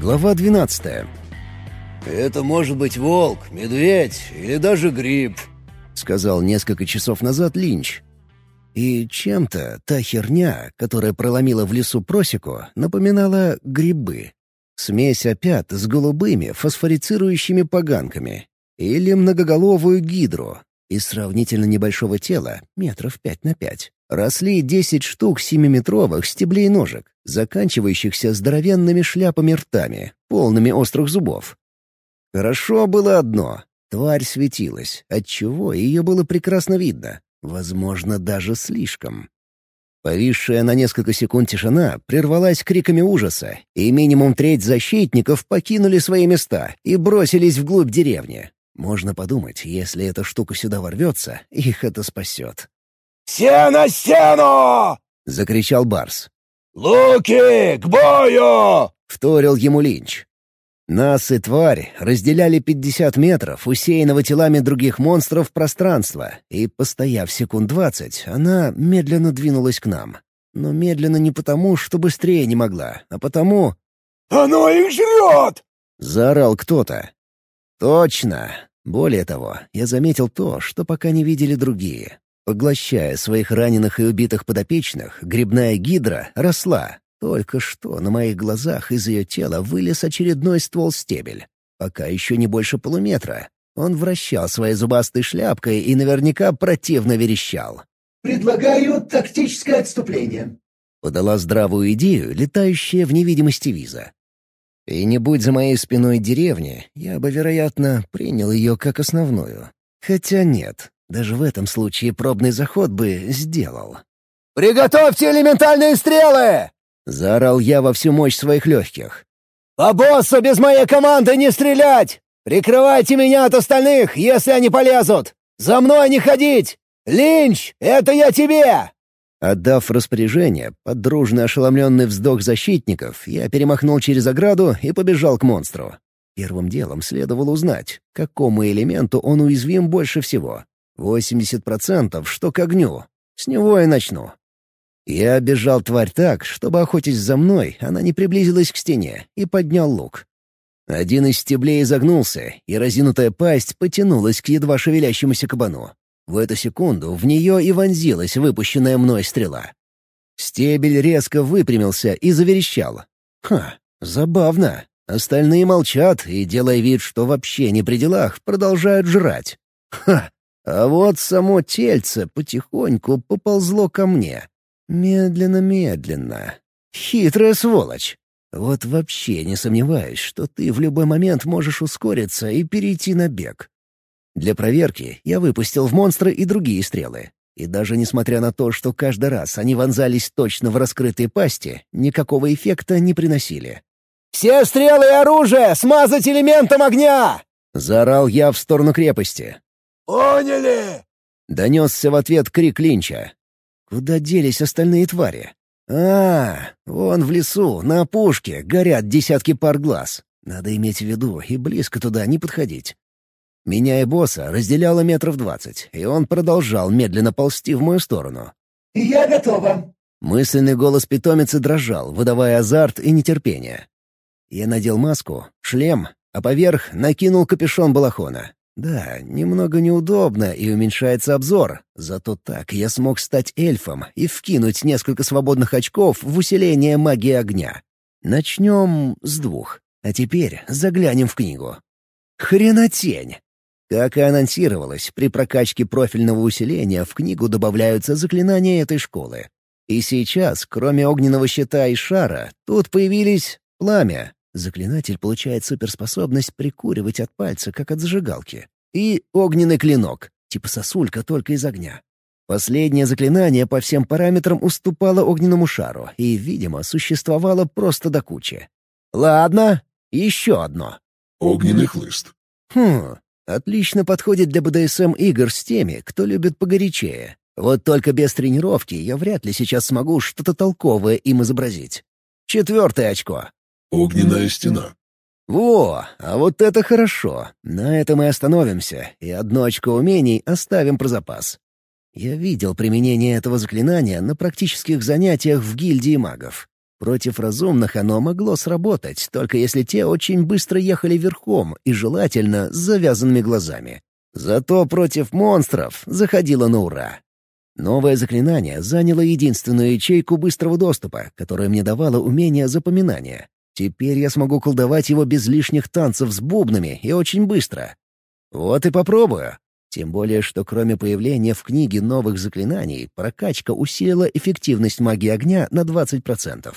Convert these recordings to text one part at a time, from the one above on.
Глава 12. «Это может быть волк, медведь или даже гриб», — сказал несколько часов назад Линч. И чем-то та херня, которая проломила в лесу просеку, напоминала грибы. Смесь опят с голубыми фосфорицирующими поганками. Или многоголовую гидру. Из сравнительно небольшого тела, метров пять на пять, росли десять штук семиметровых стеблей ножек, заканчивающихся здоровенными шляпами-ртами, полными острых зубов. Хорошо было одно — тварь светилась, отчего ее было прекрасно видно, возможно, даже слишком. Повисшая на несколько секунд тишина прервалась криками ужаса, и минимум треть защитников покинули свои места и бросились вглубь деревни. Можно подумать, если эта штука сюда ворвется, их это спасет. «Все на стену!» — закричал Барс. «Луки, к бою!» — вторил ему Линч. Нас и тварь разделяли пятьдесят метров, усеянного телами других монстров пространства, и, постояв секунд двадцать, она медленно двинулась к нам. Но медленно не потому, что быстрее не могла, а потому... «Оно их жрет!» — заорал кто-то. «Точно!» Более того, я заметил то, что пока не видели другие. Поглощая своих раненых и убитых подопечных, грибная гидра росла, только что на моих глазах из ее тела вылез очередной ствол-стебель. Пока еще не больше полуметра. Он вращал своей зубастой шляпкой и наверняка противно верещал. «Предлагаю тактическое отступление», — подала здравую идею, летающая в невидимости виза. И не будь за моей спиной деревни, я бы, вероятно, принял ее как основную. Хотя нет, даже в этом случае пробный заход бы сделал. «Приготовьте элементальные стрелы!» Заорал я во всю мощь своих легких. «По боссу без моей команды не стрелять! Прикрывайте меня от остальных, если они полезут! За мной не ходить! Линч, это я тебе!» Отдав распоряжение, под дружный ошеломленный вздох защитников, я перемахнул через ограду и побежал к монстру. Первым делом следовало узнать, какому элементу он уязвим больше всего. 80% что к огню. С него и начну. Я обежал тварь так, чтобы, охотясь за мной, она не приблизилась к стене, и поднял лук. Один из стеблей изогнулся, и разинутая пасть потянулась к едва шевелящемуся кабану. В эту секунду в нее и вонзилась выпущенная мной стрела. Стебель резко выпрямился и заверещал. Ха, забавно. Остальные молчат и, делая вид, что вообще не при делах, продолжают жрать. Ха, а вот само тельце потихоньку поползло ко мне. Медленно-медленно. Хитрая сволочь. Вот вообще не сомневаюсь, что ты в любой момент можешь ускориться и перейти на бег. Для проверки я выпустил в монстра и другие стрелы. И даже несмотря на то, что каждый раз они вонзались точно в раскрытые пасти, никакого эффекта не приносили. «Все стрелы и оружие смазать элементом огня!» — заорал я в сторону крепости. «Поняли!» — донесся в ответ крик Линча. Куда делись остальные твари? А, вон в лесу, на опушке, горят десятки пар глаз. Надо иметь в виду и близко туда не подходить. Меня и босса разделяло метров двадцать, и он продолжал медленно ползти в мою сторону. «Я готова!» Мысленный голос питомицы дрожал, выдавая азарт и нетерпение. Я надел маску, шлем, а поверх накинул капюшон балахона. Да, немного неудобно и уменьшается обзор, зато так я смог стать эльфом и вкинуть несколько свободных очков в усиление магии огня. Начнем с двух, а теперь заглянем в книгу. Хренотень! Как и анонсировалось, при прокачке профильного усиления в книгу добавляются заклинания этой школы. И сейчас, кроме огненного щита и шара, тут появились пламя, Заклинатель получает суперспособность прикуривать от пальца, как от зажигалки. И огненный клинок, типа сосулька только из огня. Последнее заклинание по всем параметрам уступало огненному шару и, видимо, существовало просто до кучи. Ладно, еще одно. Огненный хлыст. Хм, отлично подходит для БДСМ игр с теми, кто любит погорячее. Вот только без тренировки я вряд ли сейчас смогу что-то толковое им изобразить. Четвертое очко. Огненная стена. Во, а вот это хорошо. На этом и остановимся, и одно очко умений оставим про запас. Я видел применение этого заклинания на практических занятиях в гильдии магов. Против разумных оно могло сработать, только если те очень быстро ехали верхом и желательно с завязанными глазами. Зато против монстров заходило на ура. Новое заклинание заняло единственную ячейку быстрого доступа, которое мне давало умение запоминания. Теперь я смогу колдовать его без лишних танцев с бубнами и очень быстро. Вот и попробую. Тем более, что кроме появления в книге новых заклинаний, прокачка усилила эффективность магии огня на 20%.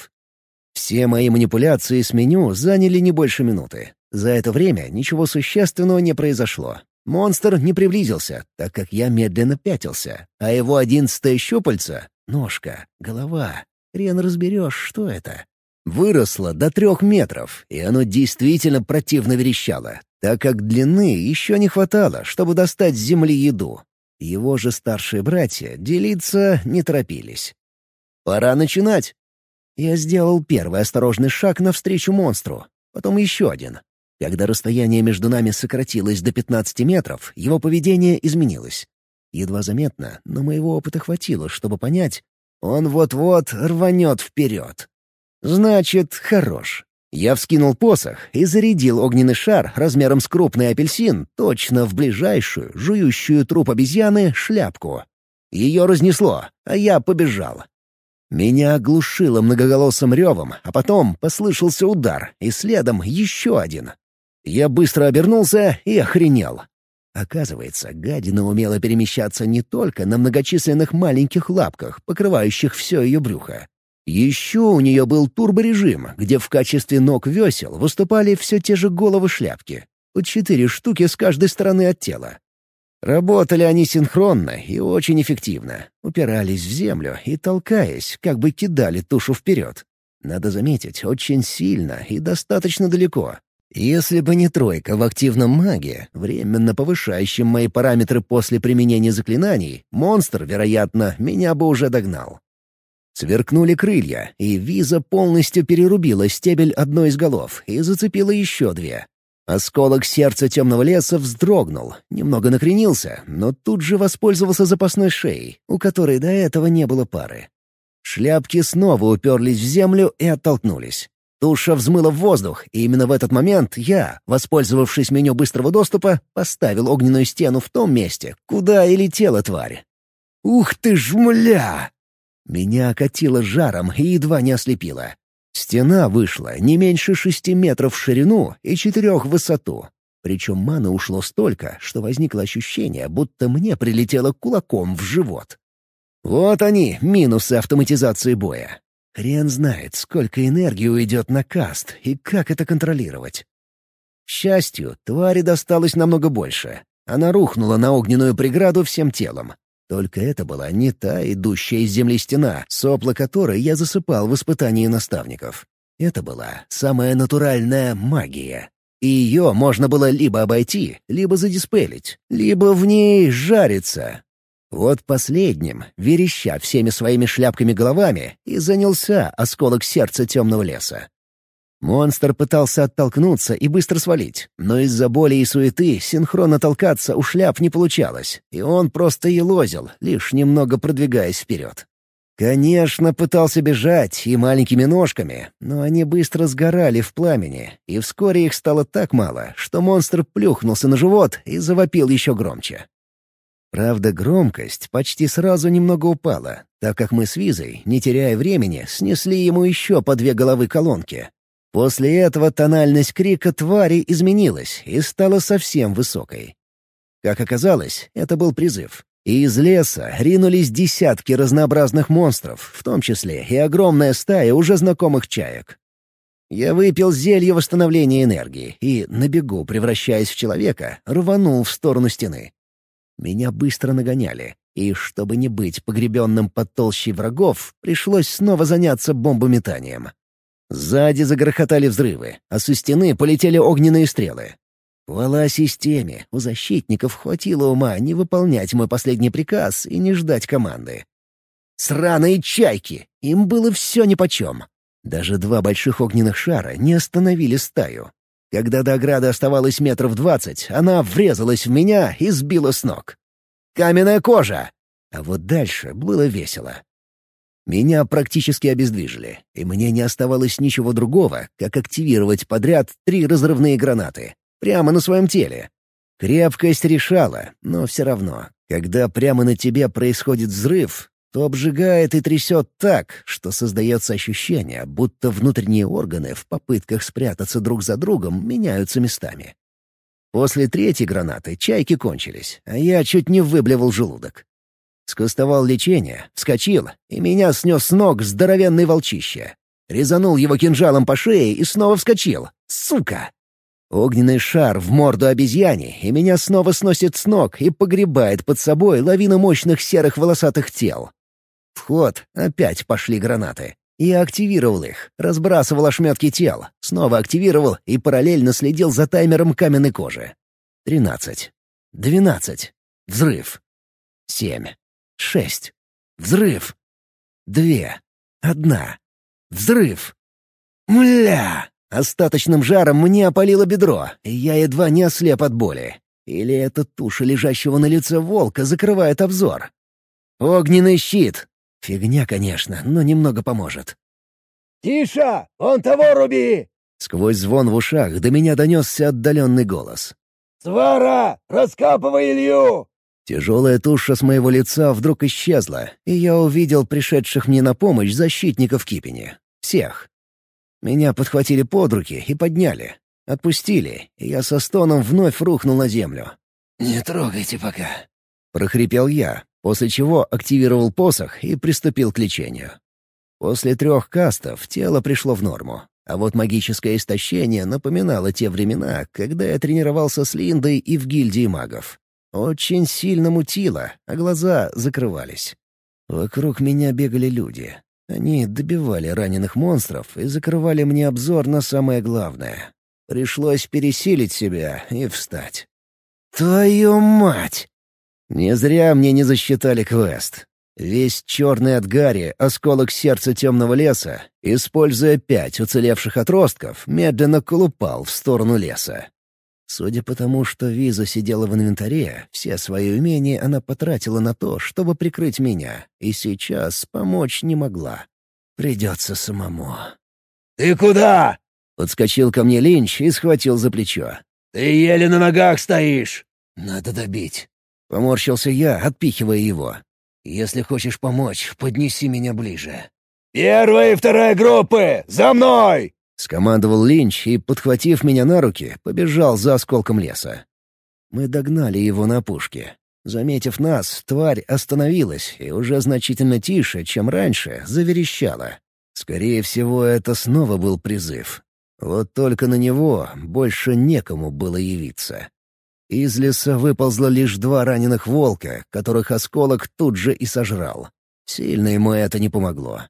Все мои манипуляции с меню заняли не больше минуты. За это время ничего существенного не произошло. Монстр не приблизился, так как я медленно пятился, а его одиннадцатое щупальце — ножка, голова. Хрен разберешь, что это. Выросло до трех метров, и оно действительно противно верещало, так как длины еще не хватало, чтобы достать с земли еду. Его же старшие братья делиться не торопились. «Пора начинать!» Я сделал первый осторожный шаг навстречу монстру, потом еще один. Когда расстояние между нами сократилось до 15 метров, его поведение изменилось. Едва заметно, но моего опыта хватило, чтобы понять, он вот-вот рванет вперед. Значит, хорош. Я вскинул посох и зарядил огненный шар размером с крупный апельсин точно в ближайшую, жующую труп обезьяны, шляпку. Ее разнесло, а я побежал. Меня оглушило многоголосым ревом, а потом послышался удар, и следом еще один. Я быстро обернулся и охренел. Оказывается, гадина умела перемещаться не только на многочисленных маленьких лапках, покрывающих все ее брюхо. Еще у нее был турборежим, где в качестве ног весел выступали все те же головы шляпки. По четыре штуки с каждой стороны от тела. Работали они синхронно и очень эффективно. Упирались в землю и, толкаясь, как бы кидали тушу вперед. Надо заметить, очень сильно и достаточно далеко. Если бы не тройка в активном маге, временно повышающем мои параметры после применения заклинаний, монстр, вероятно, меня бы уже догнал. Сверкнули крылья, и виза полностью перерубила стебель одной из голов и зацепила еще две. Осколок сердца темного леса вздрогнул, немного накренился, но тут же воспользовался запасной шеей, у которой до этого не было пары. Шляпки снова уперлись в землю и оттолкнулись. Туша взмыла в воздух, и именно в этот момент я, воспользовавшись меню быстрого доступа, поставил огненную стену в том месте, куда и летела тварь. «Ух ты ж, мля!» Меня окатило жаром и едва не ослепило. Стена вышла не меньше шести метров в ширину и четырех в высоту. Причем маны ушло столько, что возникло ощущение, будто мне прилетело кулаком в живот. Вот они, минусы автоматизации боя. Хрен знает, сколько энергии уйдет на каст и как это контролировать. К счастью, твари досталось намного больше. Она рухнула на огненную преграду всем телом. Только это была не та идущая из земли стена, сопла которой я засыпал в испытании наставников. Это была самая натуральная магия. И ее можно было либо обойти, либо задиспелить, либо в ней жариться. Вот последним, вереща всеми своими шляпками-головами, и занялся осколок сердца темного леса. Монстр пытался оттолкнуться и быстро свалить, но из-за боли и суеты синхронно толкаться у шляп не получалось, и он просто елозил, лишь немного продвигаясь вперед. Конечно, пытался бежать и маленькими ножками, но они быстро сгорали в пламени, и вскоре их стало так мало, что монстр плюхнулся на живот и завопил еще громче. Правда, громкость почти сразу немного упала, так как мы с Визой, не теряя времени, снесли ему еще по две головы колонки, После этого тональность крика твари изменилась и стала совсем высокой. Как оказалось, это был призыв. И из леса ринулись десятки разнообразных монстров, в том числе и огромная стая уже знакомых чаек. Я выпил зелье восстановления энергии и, на бегу превращаясь в человека, рванул в сторону стены. Меня быстро нагоняли, и, чтобы не быть погребенным под толщей врагов, пришлось снова заняться бомбометанием. Сзади загрохотали взрывы, а со стены полетели огненные стрелы. Хвала системе, у защитников хватило ума не выполнять мой последний приказ и не ждать команды. Сраные чайки! Им было все нипочем. Даже два больших огненных шара не остановили стаю. Когда до ограды оставалось метров двадцать, она врезалась в меня и сбила с ног. Каменная кожа! А вот дальше было весело. Меня практически обездвижили, и мне не оставалось ничего другого, как активировать подряд три разрывные гранаты. Прямо на своем теле. Крепкость решала, но все равно, когда прямо на тебе происходит взрыв, то обжигает и трясет так, что создается ощущение, будто внутренние органы в попытках спрятаться друг за другом меняются местами. После третьей гранаты чайки кончились, а я чуть не выблевал желудок. Скостовал лечение, вскочил, и меня снес с ног здоровенный волчище. Резанул его кинжалом по шее и снова вскочил. Сука! Огненный шар в морду обезьяне, и меня снова сносит с ног и погребает под собой лавина мощных серых волосатых тел. В ход опять пошли гранаты. Я активировал их, разбрасывал ошметки тел, снова активировал и параллельно следил за таймером каменной кожи. Тринадцать. Двенадцать. Взрыв. Семь. Шесть. Взрыв. Две. Одна. Взрыв. Мля! Остаточным жаром мне опалило бедро, и я едва не ослеп от боли. Или эта туша лежащего на лице волка закрывает обзор? Огненный щит. Фигня, конечно, но немного поможет. «Тише! Он того руби!» Сквозь звон в ушах до меня донесся отдаленный голос. «Свара! Раскапывай Илью!» Тяжелая туша с моего лица вдруг исчезла, и я увидел пришедших мне на помощь защитников Кипени. Всех. Меня подхватили под руки и подняли. Отпустили, и я со стоном вновь рухнул на землю. «Не трогайте пока», — прохрипел я, после чего активировал посох и приступил к лечению. После трех кастов тело пришло в норму, а вот магическое истощение напоминало те времена, когда я тренировался с Линдой и в гильдии магов. Очень сильно мутило, а глаза закрывались. Вокруг меня бегали люди. Они добивали раненых монстров и закрывали мне обзор на самое главное. Пришлось пересилить себя и встать. «Твою мать!» Не зря мне не засчитали квест. Весь черный от гари, осколок сердца темного леса, используя пять уцелевших отростков, медленно колупал в сторону леса. Судя по тому, что виза сидела в инвентаре, все свои умения она потратила на то, чтобы прикрыть меня, и сейчас помочь не могла. Придется самому. «Ты куда?» — подскочил ко мне Линч и схватил за плечо. «Ты еле на ногах стоишь!» надо добить. Поморщился я, отпихивая его. Если хочешь помочь, поднеси меня ближе. «Первая и вторая группы! За мной!» — скомандовал Линч и, подхватив меня на руки, побежал за осколком леса. Мы догнали его на опушке. Заметив нас, тварь остановилась и уже значительно тише, чем раньше, заверещала. Скорее всего, это снова был призыв. Вот только на него больше некому было явиться. Из леса выползло лишь два раненых волка, которых осколок тут же и сожрал. Сильно ему это не помогло.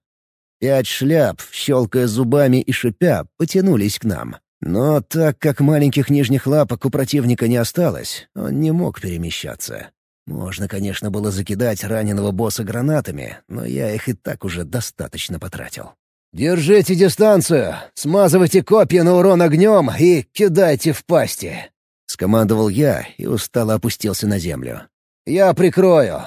Пять шляп, щелкая зубами и шипя, потянулись к нам. Но так как маленьких нижних лапок у противника не осталось, он не мог перемещаться. Можно, конечно, было закидать раненого босса гранатами, но я их и так уже достаточно потратил. «Держите дистанцию, смазывайте копья на урон огнем и кидайте в пасти!» — скомандовал я и устало опустился на землю. «Я прикрою!»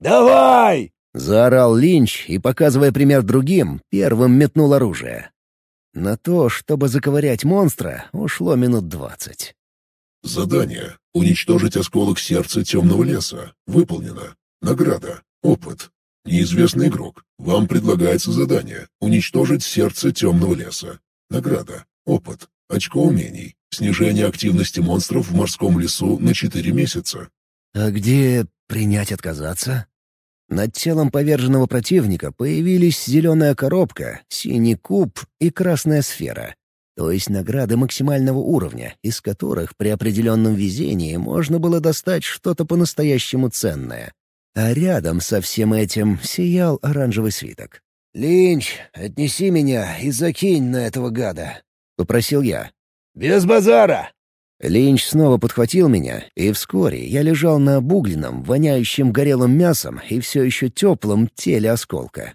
«Давай!» Заорал Линч и, показывая пример другим, первым метнул оружие. На то, чтобы заковырять монстра, ушло минут двадцать. Задание. Уничтожить осколок сердца темного леса. Выполнено. Награда. Опыт. Неизвестный игрок. Вам предлагается задание. Уничтожить сердце темного леса. Награда. Опыт. Очко умений. Снижение активности монстров в морском лесу на 4 месяца. «А где принять отказаться?» Над телом поверженного противника появились зеленая коробка, синий куб и красная сфера. То есть награды максимального уровня, из которых при определенном везении можно было достать что-то по-настоящему ценное. А рядом со всем этим сиял оранжевый свиток. «Линч, отнеси меня и закинь на этого гада», — попросил я. «Без базара!» Линч снова подхватил меня, и вскоре я лежал на обугленном, воняющем горелым мясом и все еще теплом теле осколка.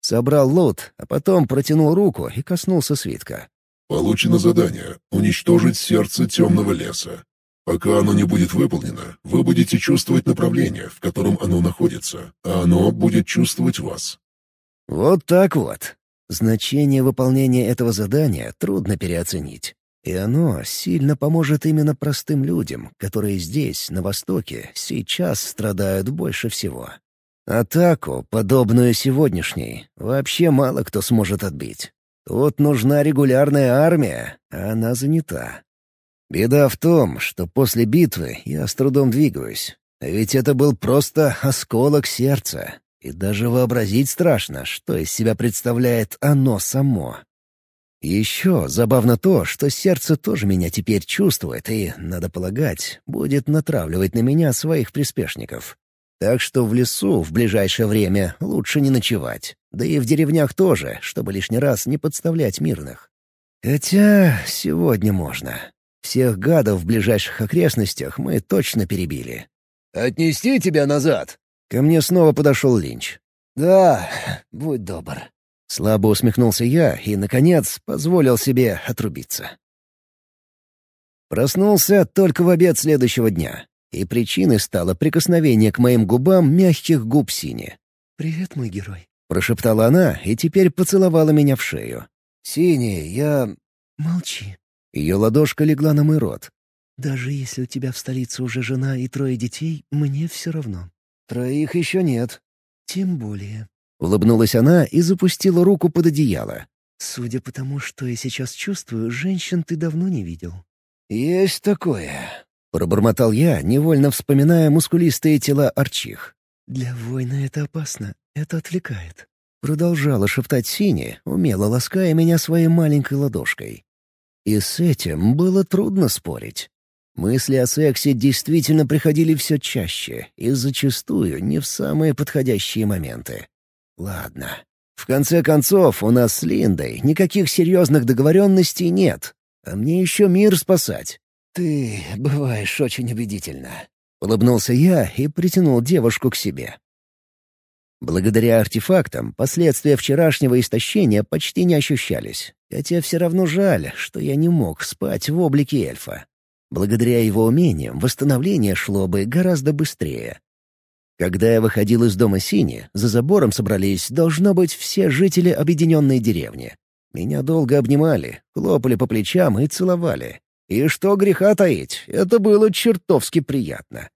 Собрал лот, а потом протянул руку и коснулся свитка. Получено задание «Уничтожить сердце темного леса». Пока оно не будет выполнено, вы будете чувствовать направление, в котором оно находится, а оно будет чувствовать вас. Вот так вот. Значение выполнения этого задания трудно переоценить. И оно сильно поможет именно простым людям, которые здесь, на Востоке, сейчас страдают больше всего. Атаку, подобную сегодняшней, вообще мало кто сможет отбить. Тут нужна регулярная армия, а она занята. Беда в том, что после битвы я с трудом двигаюсь. Ведь это был просто осколок сердца. И даже вообразить страшно, что из себя представляет оно само. Еще забавно то, что сердце тоже меня теперь чувствует и, надо полагать, будет натравливать на меня своих приспешников. Так что в лесу в ближайшее время лучше не ночевать. Да и в деревнях тоже, чтобы лишний раз не подставлять мирных. Хотя сегодня можно. Всех гадов в ближайших окрестностях мы точно перебили. «Отнести тебя назад?» Ко мне снова подошел Линч. «Да, будь добр». Слабо усмехнулся я и, наконец, позволил себе отрубиться. Проснулся только в обед следующего дня. И причиной стало прикосновение к моим губам мягких губ Сини. «Привет, мой герой», — прошептала она и теперь поцеловала меня в шею. «Синий, я...» «Молчи». Ее ладошка легла на мой рот. «Даже если у тебя в столице уже жена и трое детей, мне все равно». «Троих еще нет». «Тем более». Улыбнулась она и запустила руку под одеяло. «Судя по тому, что я сейчас чувствую, женщин ты давно не видел». «Есть такое», Пробормотал я, невольно вспоминая мускулистые тела арчих. «Для воина это опасно, это отвлекает». Продолжала шептать Сине, умело лаская меня своей маленькой ладошкой. И с этим было трудно спорить. Мысли о сексе действительно приходили все чаще и зачастую не в самые подходящие моменты. Ладно. В конце концов, у нас с Линдой никаких серьезных договоренностей нет, а мне еще мир спасать. «Ты бываешь очень убедительно», — улыбнулся я и притянул девушку к себе. Благодаря артефактам последствия вчерашнего истощения почти не ощущались, хотя все равно жаль, что я не мог спать в облике эльфа. Благодаря его умениям восстановление шло бы гораздо быстрее. Когда я выходил из дома Сини, за забором собрались, должно быть, все жители объединенной деревни. Меня долго обнимали, хлопали по плечам и целовали. И что греха таить, это было чертовски приятно.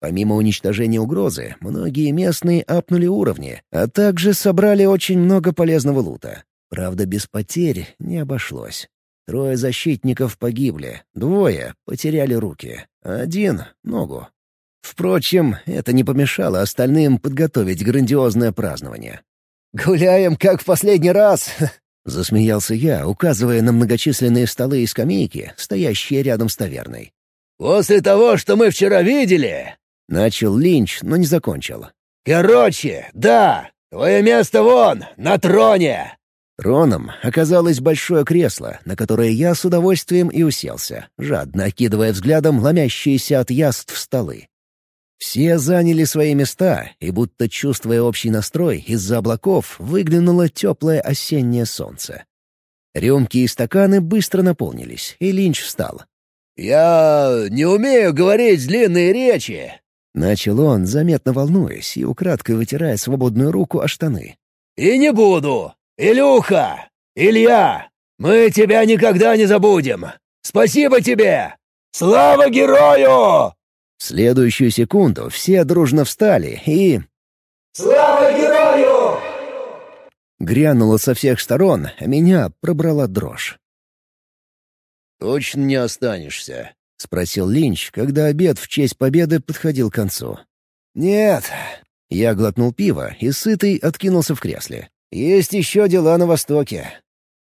Помимо уничтожения угрозы, многие местные апнули уровни, а также собрали очень много полезного лута. Правда, без потерь не обошлось. Трое защитников погибли, двое потеряли руки, один — ногу. Впрочем, это не помешало остальным подготовить грандиозное празднование. «Гуляем, как в последний раз!» Засмеялся я, указывая на многочисленные столы и скамейки, стоящие рядом с таверной. «После того, что мы вчера видели...» Начал Линч, но не закончил. «Короче, да, твое место вон, на троне!» Троном оказалось большое кресло, на которое я с удовольствием и уселся, жадно окидывая взглядом ломящиеся от яств столы. Все заняли свои места, и будто чувствуя общий настрой, из-за облаков выглянуло теплое осеннее солнце. Рюмки и стаканы быстро наполнились, и Линч встал. «Я не умею говорить длинные речи!» Начал он, заметно волнуясь и украдкой вытирая свободную руку о штаны. «И не буду! Илюха! Илья! Мы тебя никогда не забудем! Спасибо тебе! Слава герою!» В следующую секунду все дружно встали и... «Слава герою!» Грянуло со всех сторон, а меня пробрала дрожь. «Точно не останешься?» — спросил Линч, когда обед в честь победы подходил к концу. «Нет». Я глотнул пиво и сытый откинулся в кресле. «Есть еще дела на Востоке».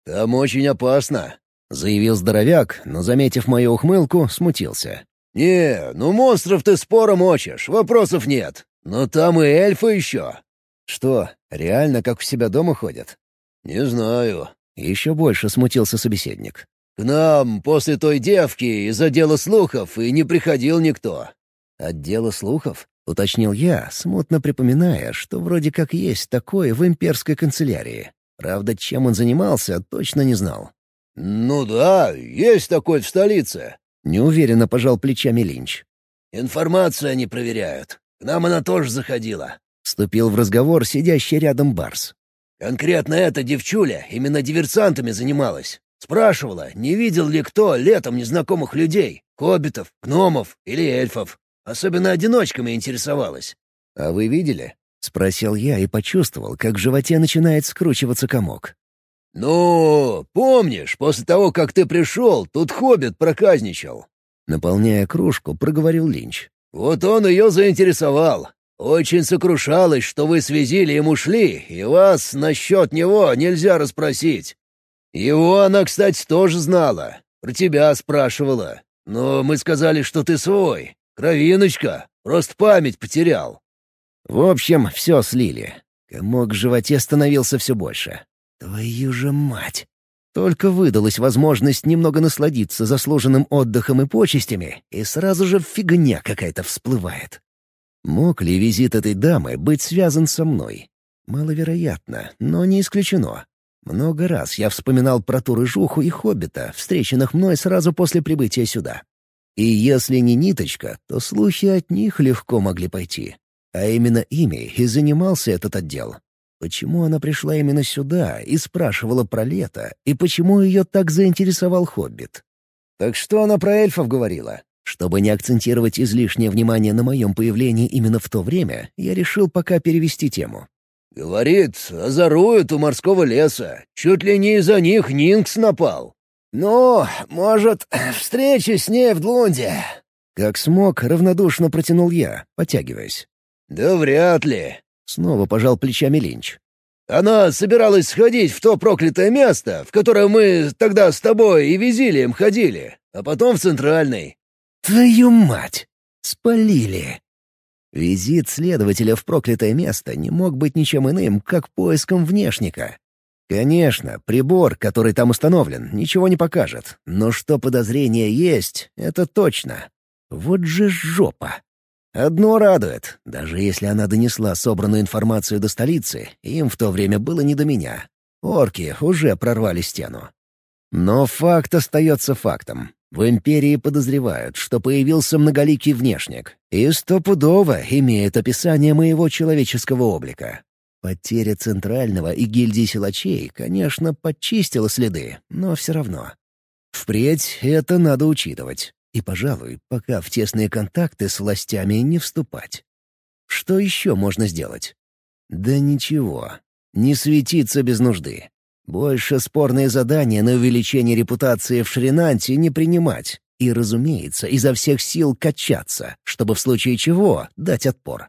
«Там очень опасно», — заявил здоровяк, но, заметив мою ухмылку, смутился. «Не, ну монстров ты споро мочишь, вопросов нет. Но там и эльфы еще». «Что, реально как у себя дома ходят?» «Не знаю». Еще больше смутился собеседник. «К нам после той девки из отдела слухов и не приходил никто». «Отдела слухов?» — уточнил я, смутно припоминая, что вроде как есть такое в имперской канцелярии. Правда, чем он занимался, точно не знал. «Ну да, есть такой в столице. Неуверенно пожал плечами Линч. «Информацию они проверяют. К нам она тоже заходила». Вступил в разговор сидящий рядом Барс. Конкретно эта девчуля именно диверсантами занималась. Спрашивала, не видел ли кто летом незнакомых людей, хоббитов, гномов или эльфов. Особенно одиночками интересовалась. «А вы видели?» — спросил я и почувствовал, как в животе начинает скручиваться комок. «Ну, помнишь, после того, как ты пришел, тут хоббит проказничал?» Наполняя кружку, проговорил Линч. «Вот он ее заинтересовал. Очень сокрушалась, что вы с Визилием ушли, и вас насчет него нельзя расспросить. Его она, кстати, тоже знала. Про тебя спрашивала. Но мы сказали, что ты свой. Кровиночка. Просто память потерял. В общем, все слили. Комок в животе становился все больше. Твою же мать! Только выдалась возможность немного насладиться заслуженным отдыхом и почестями, и сразу же фигня какая-то всплывает. Мог ли визит этой дамы быть связан со мной? Маловероятно, но не исключено. Много раз я вспоминал про ту рыжуху и хоббита, встреченных мной сразу после прибытия сюда. И если не ниточка, то слухи от них легко могли пойти. А именно ими и занимался этот отдел. Почему она пришла именно сюда и спрашивала про лето, и почему ее так заинтересовал хоббит? Так что она про эльфов говорила? Чтобы не акцентировать излишнее внимание на моем появлении именно в то время, я решил пока перевести тему. «Говорит, озоруют у морского леса. Чуть ли не из-за них Нинкс напал». «Ну, может, встреча с ней в Длунде?» Как смог, равнодушно протянул я, потягиваясь. «Да вряд ли», — снова пожал плечами Линч. «Она собиралась сходить в то проклятое место, в которое мы тогда с тобой и Визилием ходили, а потом в Центральный». «Твою мать! Спалили!» Визит следователя в проклятое место не мог быть ничем иным, как поиском внешника. Конечно, прибор, который там установлен, ничего не покажет, но что подозрение есть, это точно. Вот же жопа! Одно радует, даже если она донесла собранную информацию до столицы, им в то время было не до меня. Орки уже прорвали стену. Но факт остается фактом. В Империи подозревают, что появился многоликий внешник, и стопудово имеет описание моего человеческого облика. Потеря Центрального и гильдии силачей, конечно, подчистила следы, но все равно. Впредь это надо учитывать. И, пожалуй, пока в тесные контакты с властями не вступать. Что еще можно сделать? Да ничего. Не светиться без нужды. Больше спорные задания на увеличение репутации в Шринанте не принимать. И, разумеется, изо всех сил качаться, чтобы в случае чего дать отпор.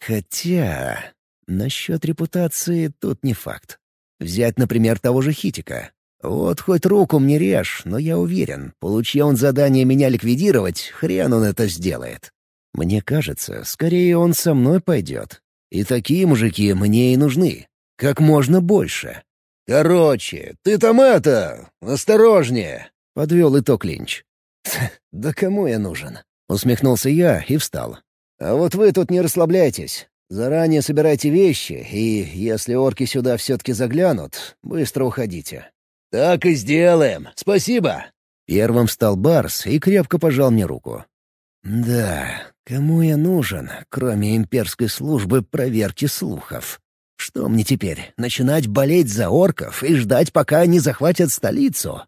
Хотя... Насчет репутации тут не факт. Взять, например, того же Хитика. Вот хоть руку мне режь, но я уверен, получи он задание меня ликвидировать, хрен он это сделает. Мне кажется, скорее он со мной пойдет. И такие мужики мне и нужны. Как можно больше. «Короче, ты там это... осторожнее!» — подвел итог Линч. «Да кому я нужен?» — усмехнулся я и встал. «А вот вы тут не расслабляйтесь. Заранее собирайте вещи, и, если орки сюда все-таки заглянут, быстро уходите. «Так и сделаем. Спасибо!» Первым встал Барс и крепко пожал мне руку. «Да, кому я нужен, кроме имперской службы проверки слухов? Что мне теперь, начинать болеть за орков и ждать, пока они захватят столицу?»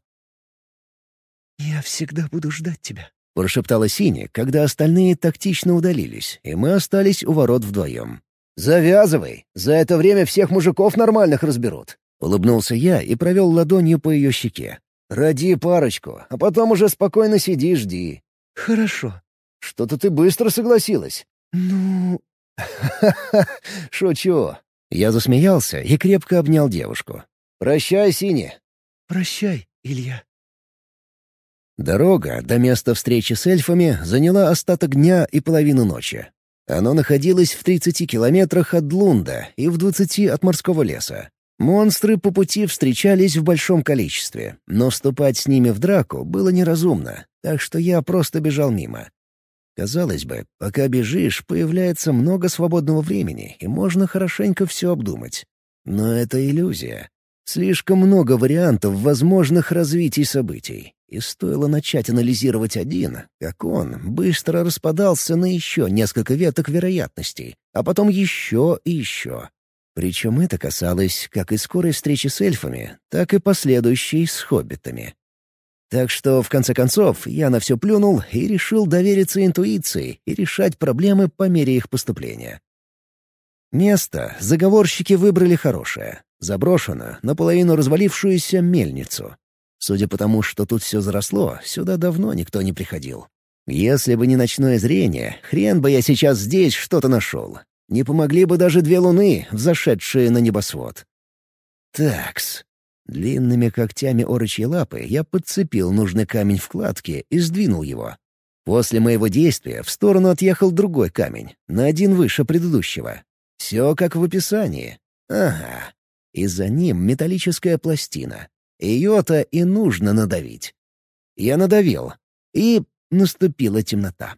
«Я всегда буду ждать тебя», — прошептала Синя, когда остальные тактично удалились, и мы остались у ворот вдвоем. «Завязывай! За это время всех мужиков нормальных разберут. Улыбнулся я и провел ладонью по ее щеке. «Роди парочку, а потом уже спокойно сиди жди». «Хорошо». «Что-то ты быстро согласилась». «Ну...» «Шучу». Я засмеялся и крепко обнял девушку. «Прощай, Синя». «Прощай, Илья». Дорога до места встречи с эльфами заняла остаток дня и половину ночи. Оно находилось в 30 километрах от Лунда и в 20 от морского леса. Монстры по пути встречались в большом количестве, но вступать с ними в драку было неразумно, так что я просто бежал мимо. Казалось бы, пока бежишь, появляется много свободного времени, и можно хорошенько все обдумать. Но это иллюзия. Слишком много вариантов возможных развитий событий, и стоило начать анализировать один, как он быстро распадался на еще несколько веток вероятностей, а потом еще и еще. Причем это касалось как и скорой встречи с эльфами, так и последующей с хоббитами. Так что, в конце концов, я на все плюнул и решил довериться интуиции и решать проблемы по мере их поступления. Место заговорщики выбрали хорошее. Заброшенную, наполовину развалившуюся мельницу. Судя по тому, что тут все заросло, сюда давно никто не приходил. Если бы не ночное зрение, хрен бы я сейчас здесь что-то нашел. Не помогли бы даже две луны, взошедшие на небосвод. Такс. Длинными когтями орочьей лапы я подцепил нужный камень вкладки и сдвинул его. После моего действия в сторону отъехал другой камень, на один выше предыдущего. Все как в описании. Ага. И за ним металлическая пластина. Ее-то и нужно надавить. Я надавил, и наступила темнота.